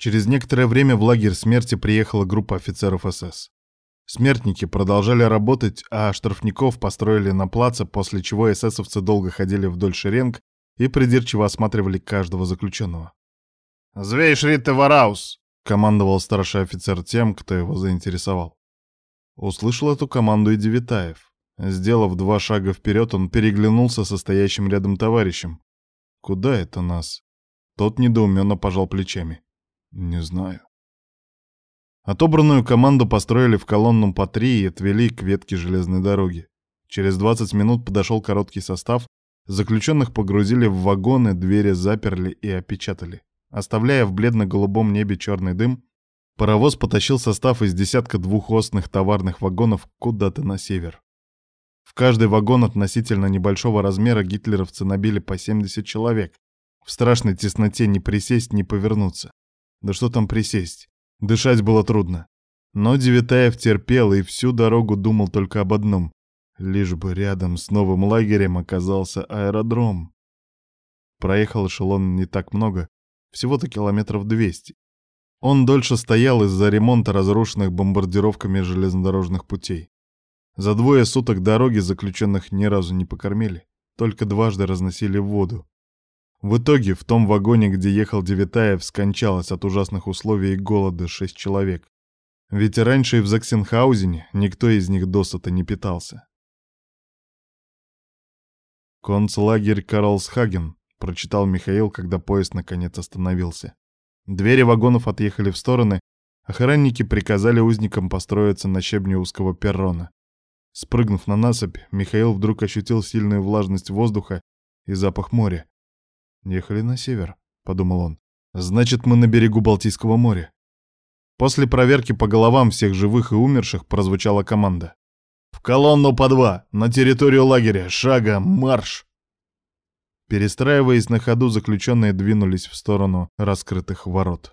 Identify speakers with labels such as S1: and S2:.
S1: Через некоторое время в лагерь смерти приехала группа офицеров СС. Смертники продолжали работать, а штрафников построили на плаце, после чего эсэсовцы долго ходили вдоль шеренг и придирчиво осматривали каждого заключенного.
S2: «Звей Шритте Вараус!»
S1: — командовал старший офицер тем, кто его заинтересовал. Услышал эту команду и Девитаев. Сделав два шага вперед, он переглянулся со стоящим рядом товарищем. «Куда это нас?» Тот недоуменно пожал плечами. «Не знаю». Отобранную команду построили в колонну по три и отвели к ветке железной дороги. Через 20 минут подошел короткий состав, заключенных погрузили в вагоны, двери заперли и опечатали. Оставляя в бледно-голубом небе черный дым, паровоз потащил состав из десятка двухосных товарных вагонов куда-то на север. В каждый вагон относительно небольшого размера гитлеровцы набили по 70 человек. В страшной тесноте не присесть, не повернуться. Да что там присесть? Дышать было трудно. Но Девятаев терпел и всю дорогу думал только об одном. Лишь бы рядом с новым лагерем оказался аэродром. Проехал эшелон не так много, всего-то километров 200. Он дольше стоял из-за ремонта разрушенных бомбардировками железнодорожных путей. За двое суток дороги заключенных ни разу не покормили, только дважды разносили воду. В итоге в том вагоне, где ехал Девятаев, скончалось от ужасных условий и голода шесть человек. Ведь раньше и в Заксенхаузене никто из них досыта не питался. «Концлагерь Карлсхаген», — прочитал Михаил, когда поезд наконец остановился. Двери вагонов отъехали в стороны, охранники приказали узникам построиться на щебне узкого перрона. Спрыгнув на насыпь, Михаил вдруг ощутил сильную влажность воздуха и запах моря. «Ехали на север», — подумал он. «Значит, мы на берегу Балтийского моря». После проверки по головам всех живых и умерших прозвучала команда. «В колонну по два! На территорию лагеря! Шагом! Марш!» Перестраиваясь на ходу, заключенные двинулись в сторону раскрытых ворот.